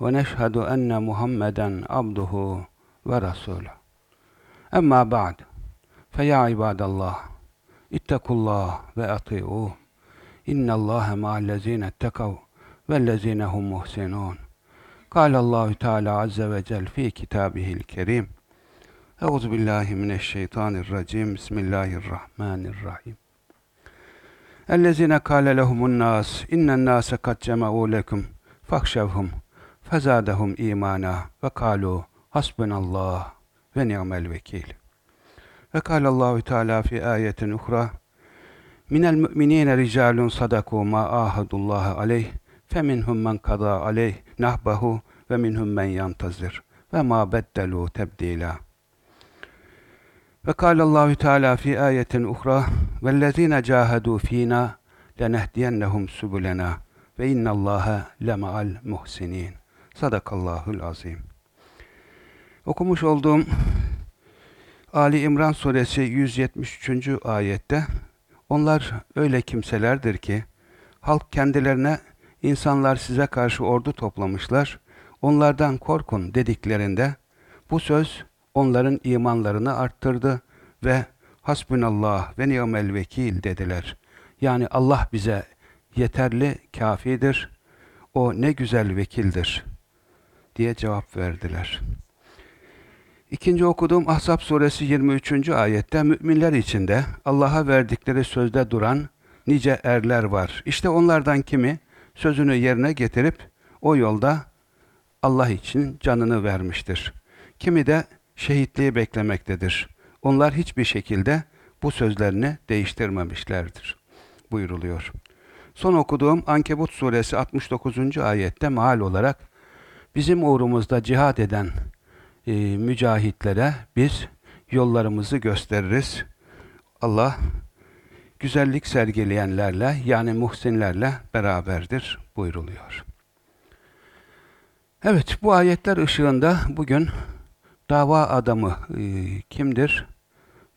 ve neşhedü enne Muhammeden abduhu ve rasuluh. Emma ba'd. Feya ibadallah. İttakullah ve ati'uh. İnnallâhe ma'allezîne ettekav vellezîne hum muhsinûn. Kâlallâhu Teâlâ azze ve cel fî kitâbihil kerîm. Euzu billahi mineşşeytanirracim. Bismillahirrahmanirrahim. Ellezîne kâle lehumun nâs innen nâse kad cema'û lekum fahşevhum fezâdehum imana ve kâlu hasbunallah ve ni'mel vekil. Ve kâlallahu Teala fi ayetin uhra minel müminine ricalun sadaku ma ahadullah aleyh feminhum men kada aleyh nahbahu ve minhum men yantazir ve ma beddelu tebdila. Ve kâlallahu Teala fi ayetin uhra vellezîne cahedû fînâ lenehdiyennehum subulena ve innallâhe lema'al muhsinin. Sadakallahul azim. Okumuş olduğum Ali İmran suresi 173. ayette onlar öyle kimselerdir ki halk kendilerine insanlar size karşı ordu toplamışlar onlardan korkun dediklerinde bu söz onların imanlarını arttırdı ve hasbunallah ve ni'mel vekil dediler. Yani Allah bize yeterli, kafidir. O ne güzel vekildir diye cevap verdiler. İkinci okuduğum Ahzab suresi 23. ayette müminler içinde Allah'a verdikleri sözde duran nice erler var. İşte onlardan kimi sözünü yerine getirip o yolda Allah için canını vermiştir. Kimi de şehitliği beklemektedir. Onlar hiçbir şekilde bu sözlerini değiştirmemişlerdir. Buyuruluyor. Son okuduğum Ankebut suresi 69. ayette maal olarak bizim uğrumuzda cihad eden e, mücahitlere biz yollarımızı gösteririz. Allah güzellik sergileyenlerle yani muhsinlerle beraberdir buyuruluyor. Evet bu ayetler ışığında bugün dava adamı e, kimdir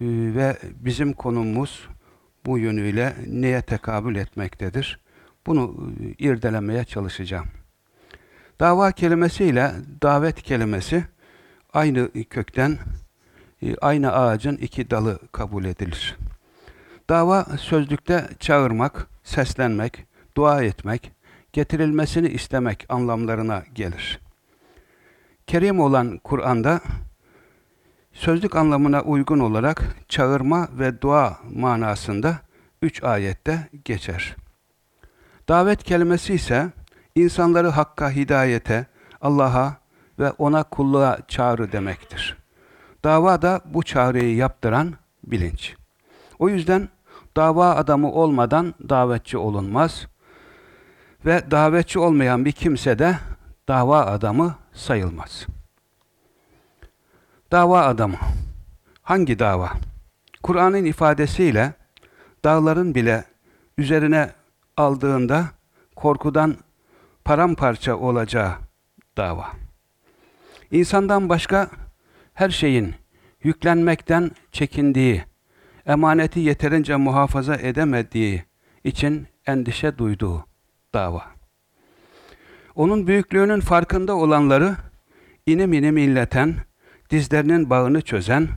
e, ve bizim konumuz bu yönüyle neye tekabül etmektedir? Bunu e, irdelemeye çalışacağım. Dava kelimesiyle davet kelimesi aynı kökten, e, aynı ağacın iki dalı kabul edilir. Dava sözlükte çağırmak, seslenmek, dua etmek, getirilmesini istemek anlamlarına gelir. Kerim olan Kur'an'da sözlük anlamına uygun olarak çağırma ve dua manasında üç ayette geçer. Davet kelimesi ise insanları hakka, hidayete, Allah'a ve ona kulluğa çağrı demektir. Dava da bu çağrıyı yaptıran bilinç. O yüzden dava adamı olmadan davetçi olunmaz ve davetçi olmayan bir kimse de dava adamı sayılmaz. Dava adamı. Hangi dava? Kur'an'ın ifadesiyle dağların bile üzerine aldığında korkudan paramparça olacağı dava. İnsandan başka her şeyin yüklenmekten çekindiği, emaneti yeterince muhafaza edemediği için endişe duyduğu dava. Onun büyüklüğünün farkında olanları inim inim inleten, dizlerinin bağını çözen,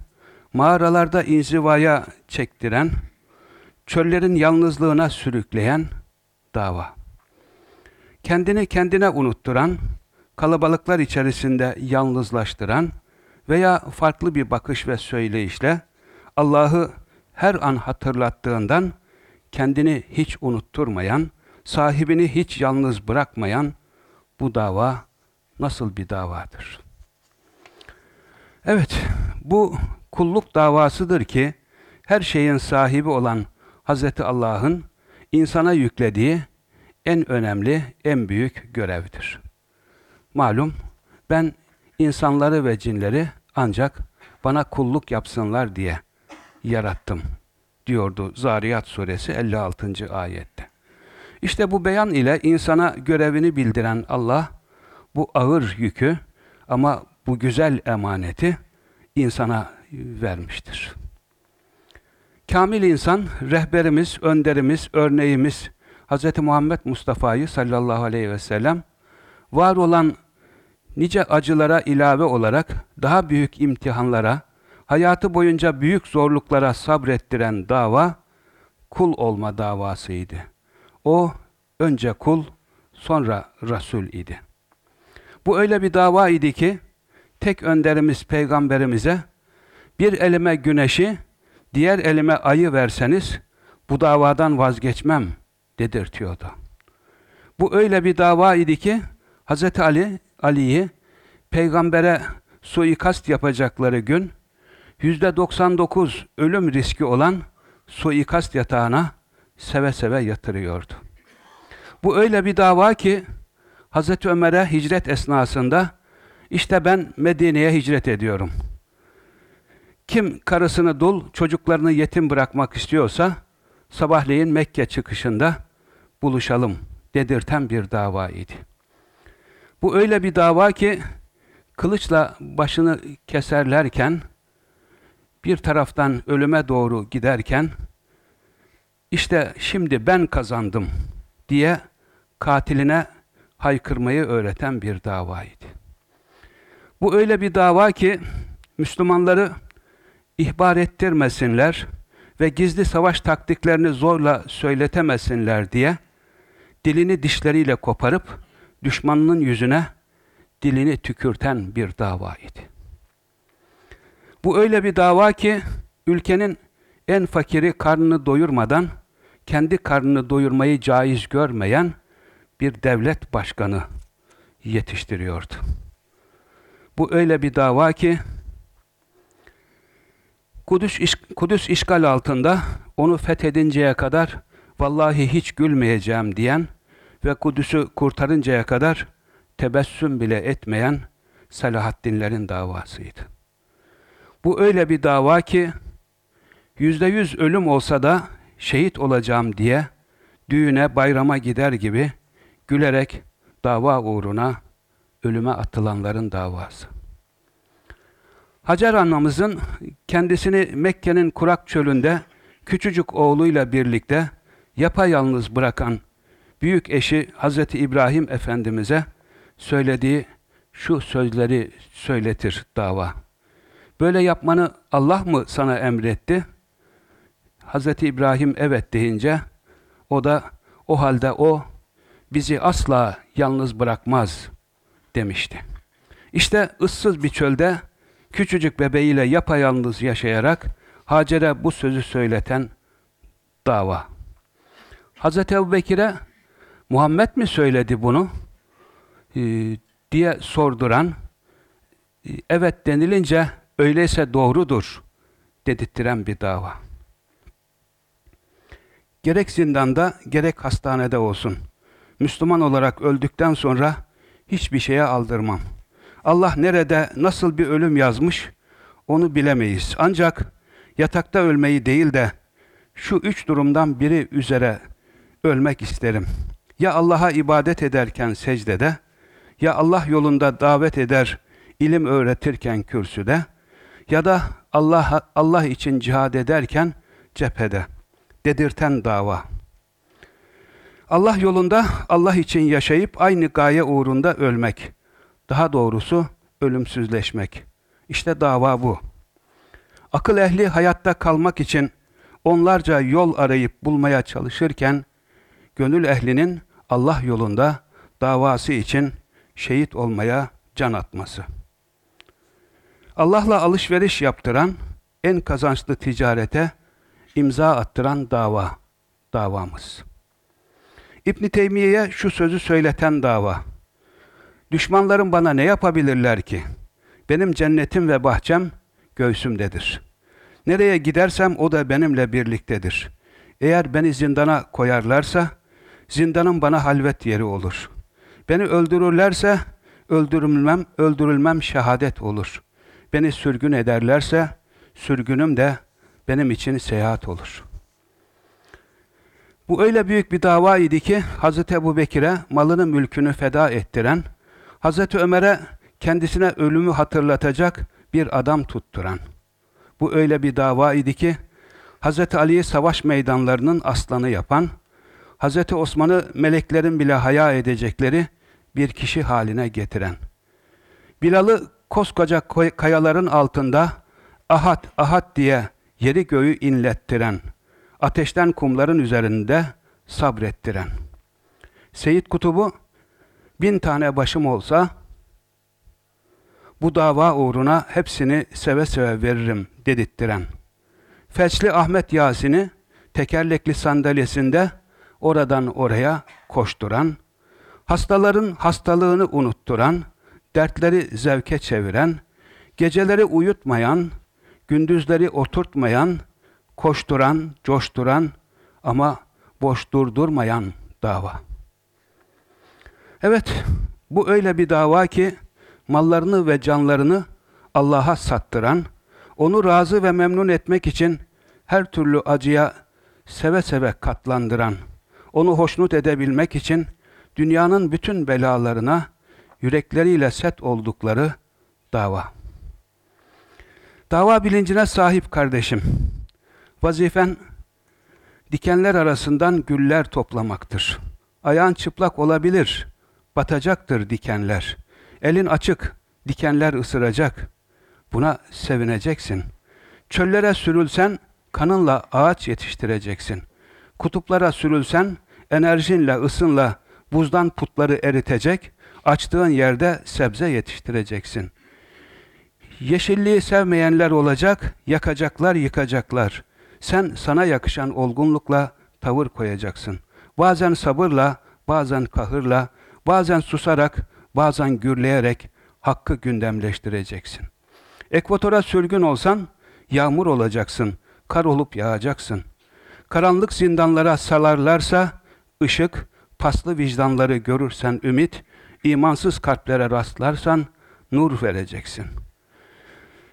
mağaralarda inzivaya çektiren, çöllerin yalnızlığına sürükleyen dava. Kendini kendine unutturan, kalabalıklar içerisinde yalnızlaştıran veya farklı bir bakış ve söyleyişle Allah'ı her an hatırlattığından kendini hiç unutturmayan, sahibini hiç yalnız bırakmayan bu dava nasıl bir davadır? Evet, bu kulluk davasıdır ki her şeyin sahibi olan Hazreti Allah'ın insana yüklediği en önemli, en büyük görevdir. Malum ben insanları ve cinleri ancak bana kulluk yapsınlar diye yarattım diyordu Zariyat suresi 56. ayette. İşte bu beyan ile insana görevini bildiren Allah bu ağır yükü ama bu güzel emaneti insana vermiştir. Kamil insan, rehberimiz, önderimiz, örneğimiz Hz. Muhammed Mustafa'yı sallallahu aleyhi ve sellem var olan nice acılara ilave olarak daha büyük imtihanlara, hayatı boyunca büyük zorluklara sabrettiren dava kul olma davasıydı. O önce kul, sonra Resul idi. Bu öyle bir dava idi ki tek önderimiz peygamberimize bir elime güneşi, diğer elime ayı verseniz bu davadan vazgeçmem dedirtiyordu. Bu öyle bir dava idi ki Hz. Ali, Ali'yi peygambere suikast yapacakları gün yüzde 99 ölüm riski olan suikast yatağına seve seve yatırıyordu. Bu öyle bir dava ki Hz. Ömer'e hicret esnasında işte ben Medine'ye hicret ediyorum. Kim karısını dul, çocuklarını yetim bırakmak istiyorsa sabahleyin Mekke çıkışında buluşalım dedirten bir dava idi. Bu öyle bir dava ki kılıçla başını keserlerken bir taraftan ölüme doğru giderken işte şimdi ben kazandım diye katiline haykırmayı öğreten bir davaydı. Bu öyle bir dava ki Müslümanları ihbar ettirmesinler ve gizli savaş taktiklerini zorla söyletemesinler diye dilini dişleriyle koparıp düşmanının yüzüne dilini tükürten bir davaydı. Bu öyle bir dava ki ülkenin en fakiri karnını doyurmadan kendi karnını doyurmayı caiz görmeyen bir devlet başkanı yetiştiriyordu. Bu öyle bir dava ki Kudüs, Kudüs işgal altında onu fethedinceye kadar vallahi hiç gülmeyeceğim diyen ve Kudüs'ü kurtarıncaya kadar tebessüm bile etmeyen Selahaddinlerin davasıydı. Bu öyle bir dava ki yüzde yüz ölüm olsa da şehit olacağım diye düğüne bayrama gider gibi gülerek dava uğruna ölüme atılanların davası. Hacer annamızın kendisini Mekke'nin kurak çölünde küçücük oğluyla birlikte yapayalnız bırakan büyük eşi Hazreti İbrahim Efendimiz'e söylediği şu sözleri söyletir dava. Böyle yapmanı Allah mı sana emretti? Hazreti İbrahim evet deyince o da o halde o bizi asla yalnız bırakmaz demişti. İşte ıssız bir çölde küçücük bebeğiyle yapayalnız yaşayarak Hacer'e bu sözü söyleten dava. Hazreti Ebu Bekir'e Muhammed mi söyledi bunu ee, diye sorduran e, evet denilince öyleyse doğrudur dedirttiren bir dava. Gerek zindanda gerek hastanede olsun. Müslüman olarak öldükten sonra hiçbir şeye aldırmam. Allah nerede nasıl bir ölüm yazmış onu bilemeyiz. Ancak yatakta ölmeyi değil de şu üç durumdan biri üzere ölmek isterim. Ya Allah'a ibadet ederken secdede, ya Allah yolunda davet eder, ilim öğretirken kürsüde, ya da Allah Allah için cihad ederken cephede dedirten dava. Allah yolunda Allah için yaşayıp aynı gaye uğrunda ölmek. Daha doğrusu ölümsüzleşmek. İşte dava bu. Akıl ehli hayatta kalmak için onlarca yol arayıp bulmaya çalışırken, gönül ehlinin Allah yolunda davası için şehit olmaya can atması. Allah'la alışveriş yaptıran, en kazançlı ticarete imza attıran dava, davamız. İbn Teymiye'ye şu sözü söyleten dava. Düşmanlarım bana ne yapabilirler ki? Benim cennetim ve bahçem göğsümdedir. Nereye gidersem o da benimle birliktedir. Eğer beni zindana koyarlarsa, zindanım bana halvet yeri olur. Beni öldürürlerse, öldürülmem, öldürülmem şehadet olur. Beni sürgün ederlerse, sürgünüm de benim için seyahat olur. Bu öyle büyük bir dava idi ki, Hz. Ebu Bekir'e malını mülkünü feda ettiren, Hz. Ömer'e kendisine ölümü hatırlatacak bir adam tutturan. Bu öyle bir dava idi ki, Hz. Ali'yi savaş meydanlarının aslanı yapan, Hz. Osman'ı meleklerin bile haya edecekleri bir kişi haline getiren. Bilal'ı koskoca kayaların altında ahad ahad diye yeri göğü inlettiren, ateşten kumların üzerinde sabrettiren. Seyit Kutub'u bin tane başım olsa bu dava uğruna hepsini seve seve veririm dedirttiren. Feçli Ahmet Yasin'i tekerlekli sandalyesinde oradan oraya koşturan, hastaların hastalığını unutturan, dertleri zevke çeviren, geceleri uyutmayan, gündüzleri oturtmayan, koşturan, coşturan ama boş durdurmayan dava. Evet, bu öyle bir dava ki mallarını ve canlarını Allah'a sattıran, onu razı ve memnun etmek için her türlü acıya seve seve katlandıran, onu hoşnut edebilmek için dünyanın bütün belalarına yürekleriyle set oldukları dava. Dava bilincine sahip kardeşim. Vazifen dikenler arasından güller toplamaktır. Ayağın çıplak olabilir, batacaktır dikenler. Elin açık, dikenler ısıracak. Buna sevineceksin. Çöllere sürülsen kanınla ağaç yetiştireceksin. Kutuplara sürülsen enerjinle, ısınla buzdan putları eritecek, açtığın yerde sebze yetiştireceksin. Yeşilliği sevmeyenler olacak, yakacaklar, yıkacaklar. Sen sana yakışan olgunlukla tavır koyacaksın. Bazen sabırla, bazen kahırla, bazen susarak, bazen gürleyerek hakkı gündemleştireceksin. Ekvatora sürgün olsan, yağmur olacaksın, kar olup yağacaksın. Karanlık zindanlara salarlarsa, ışık, paslı vicdanları görürsen ümit, imansız kalplere rastlarsan nur vereceksin.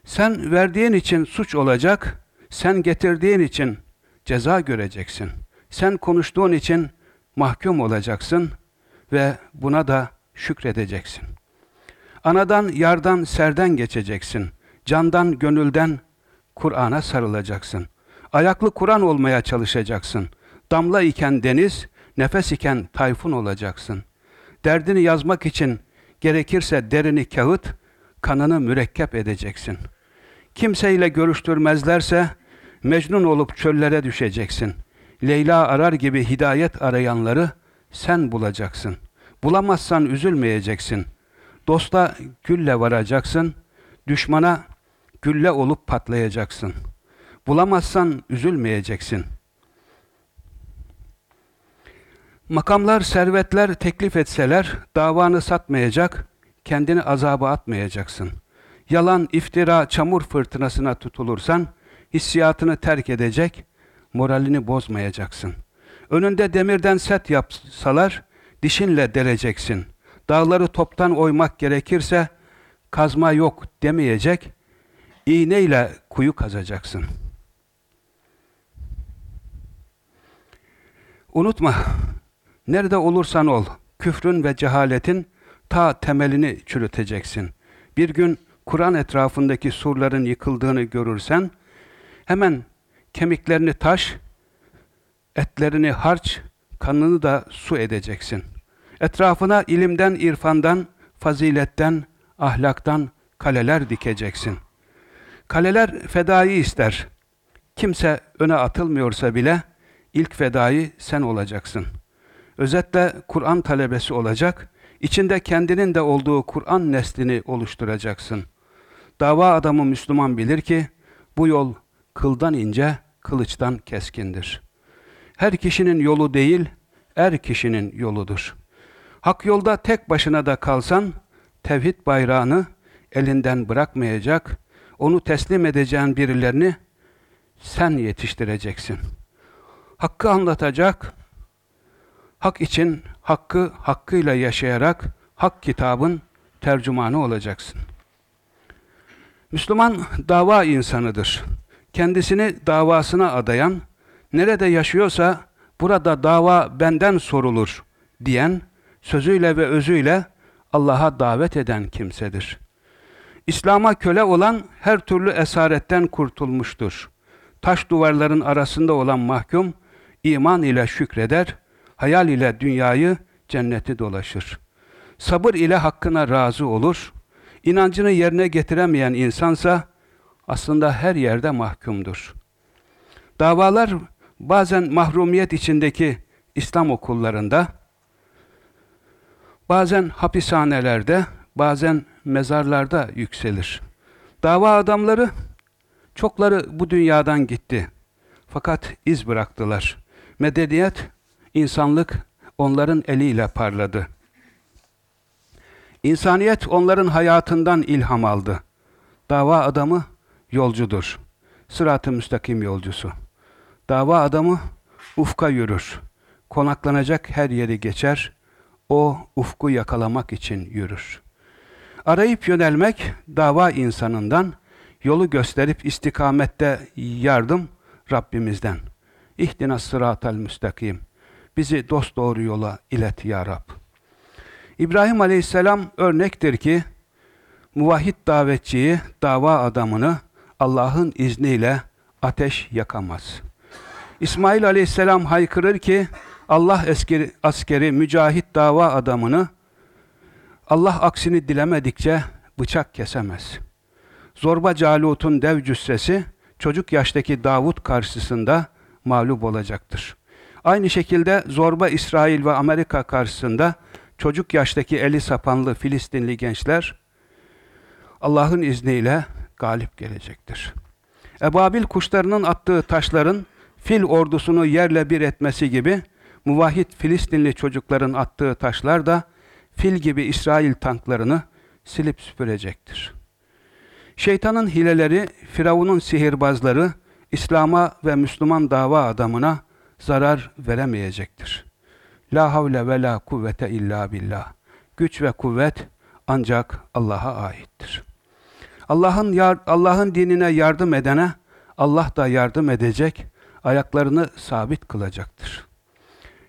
Sen verdiğin için suç olacak, sen getirdiğin için ceza göreceksin. Sen konuştuğun için mahkum olacaksın ve buna da şükredeceksin. Anadan, yardan, serden geçeceksin. Candan, gönülden Kur'an'a sarılacaksın. Ayaklı Kur'an olmaya çalışacaksın. Damla iken deniz, nefes iken tayfun olacaksın. Derdini yazmak için gerekirse derini kağıt, kanını mürekkep edeceksin. Kimseyle görüştürmezlerse Mecnun olup çöllere düşeceksin. Leyla arar gibi hidayet arayanları sen bulacaksın. Bulamazsan üzülmeyeceksin. Dosta gülle varacaksın. Düşmana gülle olup patlayacaksın. Bulamazsan üzülmeyeceksin. Makamlar, servetler teklif etseler davanı satmayacak, kendini azaba atmayacaksın. Yalan, iftira, çamur fırtınasına tutulursan hissiyatını terk edecek, moralini bozmayacaksın. Önünde demirden set yapsalar dişinle deleceksin. Dağları toptan oymak gerekirse kazma yok demeyecek, iğneyle kuyu kazacaksın. Unutma, nerede olursan ol, küfrün ve cehaletin ta temelini çürüteceksin. Bir gün Kur'an etrafındaki surların yıkıldığını görürsen, hemen kemiklerini taş, etlerini harç, kanını da su edeceksin. Etrafına ilimden, irfandan, faziletten, ahlaktan kaleler dikeceksin. Kaleler fedayı ister. Kimse öne atılmıyorsa bile ilk fedayı sen olacaksın. Özetle Kur'an talebesi olacak, içinde kendinin de olduğu Kur'an neslini oluşturacaksın. Dava adamı Müslüman bilir ki bu yol kıldan ince, kılıçtan keskindir. Her kişinin yolu değil, er kişinin yoludur. Hak yolda tek başına da kalsan, tevhid bayrağını elinden bırakmayacak, onu teslim edeceğin birilerini sen yetiştireceksin. Hakkı anlatacak, hak için hakkı hakkıyla yaşayarak hak kitabın tercümanı olacaksın. Müslüman dava insanıdır. Kendisini davasına adayan, nerede yaşıyorsa burada dava benden sorulur diyen, sözüyle ve özüyle Allah'a davet eden kimsedir. İslam'a köle olan her türlü esaretten kurtulmuştur. Taş duvarların arasında olan mahkum, iman ile şükreder, hayal ile dünyayı, cenneti dolaşır. Sabır ile hakkına razı olur, inancını yerine getiremeyen insansa aslında her yerde mahkumdur. Davalar bazen mahrumiyet içindeki İslam okullarında, bazen hapishanelerde, bazen mezarlarda yükselir. Dava adamları, çokları bu dünyadan gitti. Fakat iz bıraktılar. Medeniyet, insanlık onların eliyle parladı. İnsaniyet onların hayatından ilham aldı. Dava adamı yolcudur. Sırat-ı müstakim yolcusu. Dava adamı ufka yürür. Konaklanacak her yeri geçer. O ufku yakalamak için yürür. Arayıp yönelmek dava insanından, yolu gösterip istikamette yardım Rabbimizden. İhdina sıratel müstakim. Bizi dost doğru yola ilet ya Rab. İbrahim Aleyhisselam örnektir ki, muvahhid davetçiyi, dava adamını Allah'ın izniyle ateş yakamaz. İsmail Aleyhisselam haykırır ki, Allah askeri, askeri mücahit dava adamını Allah aksini dilemedikçe bıçak kesemez. Zorba Calut'un dev cüssesi çocuk yaştaki Davut karşısında mağlup olacaktır. Aynı şekilde zorba İsrail ve Amerika karşısında çocuk yaştaki eli sapanlı Filistinli gençler Allah'ın izniyle galip gelecektir. Ebabil kuşlarının attığı taşların fil ordusunu yerle bir etmesi gibi muvahhid Filistinli çocukların attığı taşlar da fil gibi İsrail tanklarını silip süpürecektir. Şeytanın hileleri, Firavun'un sihirbazları, İslam'a ve Müslüman dava adamına zarar veremeyecektir. La havle ve la kuvvete illa billah. Güç ve kuvvet ancak Allah'a aittir. Allah'ın Allah'ın dinine yardım edene Allah da yardım edecek, ayaklarını sabit kılacaktır.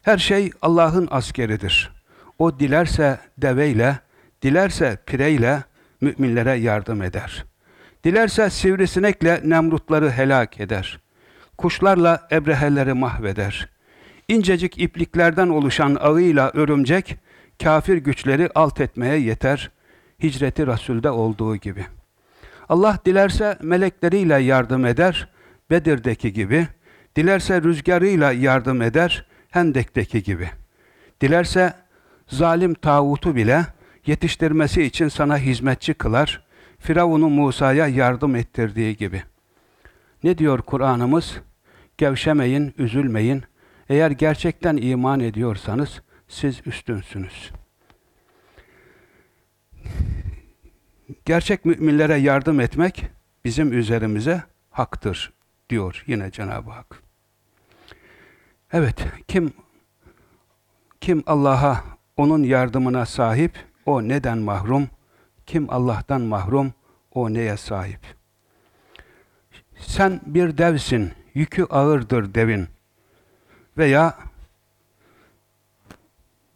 Her şey Allah'ın askeridir. O dilerse deveyle, dilerse pireyle müminlere yardım eder. Dilerse sivrisinekle nemrutları helak eder. Kuşlarla ebreheleri mahveder. İncecik ipliklerden oluşan ağıyla örümcek, kafir güçleri alt etmeye yeter, hicreti Rasul'de olduğu gibi. Allah dilerse melekleriyle yardım eder, Bedir'deki gibi, dilerse rüzgarıyla yardım eder, Hendek'teki gibi. Dilerse zalim tağutu bile yetiştirmesi için sana hizmetçi kılar, Firavun'un Musa'ya yardım ettirdiği gibi. Ne diyor Kur'an'ımız? Gevşemeyin, üzülmeyin. Eğer gerçekten iman ediyorsanız siz üstünsünüz. Gerçek müminlere yardım etmek bizim üzerimize haktır diyor yine Cenab-ı Hak. Evet, kim kim Allah'a onun yardımına sahip, o neden mahrum? Kim Allah'tan mahrum, o neye sahip? Sen bir devsin, yükü ağırdır devin. Veya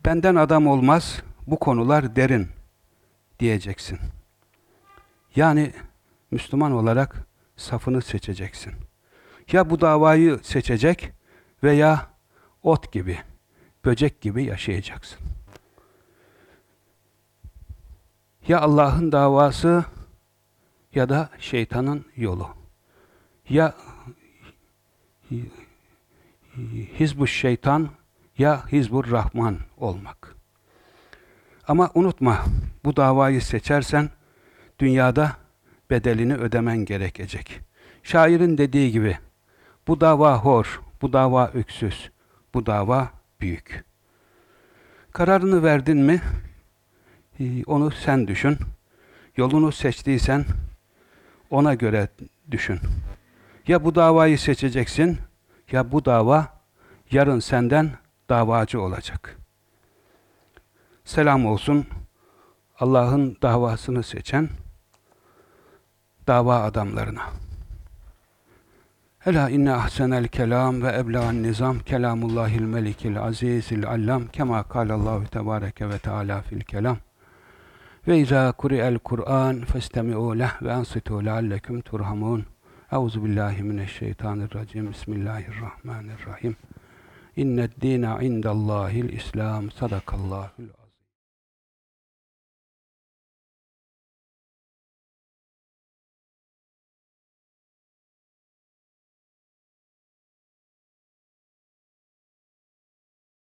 benden adam olmaz, bu konular derin diyeceksin. Yani Müslüman olarak safını seçeceksin. Ya bu davayı seçecek veya ot gibi, böcek gibi yaşayacaksın. Ya Allah'ın davası ya da şeytanın yolu. Ya Hizbu şeytan ya Hizbur Rahman olmak. Ama unutma, bu davayı seçersen dünyada bedelini ödemen gerekecek. Şairin dediği gibi, bu dava hor, bu dava öksüz, bu dava büyük. Kararını verdin mi, ee, onu sen düşün. Yolunu seçtiysen ona göre düşün. Ya bu davayı seçeceksin ya bu dava yarın senden davacı olacak. Selam olsun. Allah'ın davasını seçen dava adamlarına. Ela inne ahsenel kelam ve ebla'n nizam kelamullahil melikil azizil allam kema kâlallahu tebâreke ve teâlâ fil kelam. Ve izâ kuri'el Kur'an festemi'û leh ve ansitû leallekum turhamun. Euzu billahi mineşşeytanirracim. Bismillahirrahmanirrahim. İnned dîne indallâhil İslam. Sadakallâhul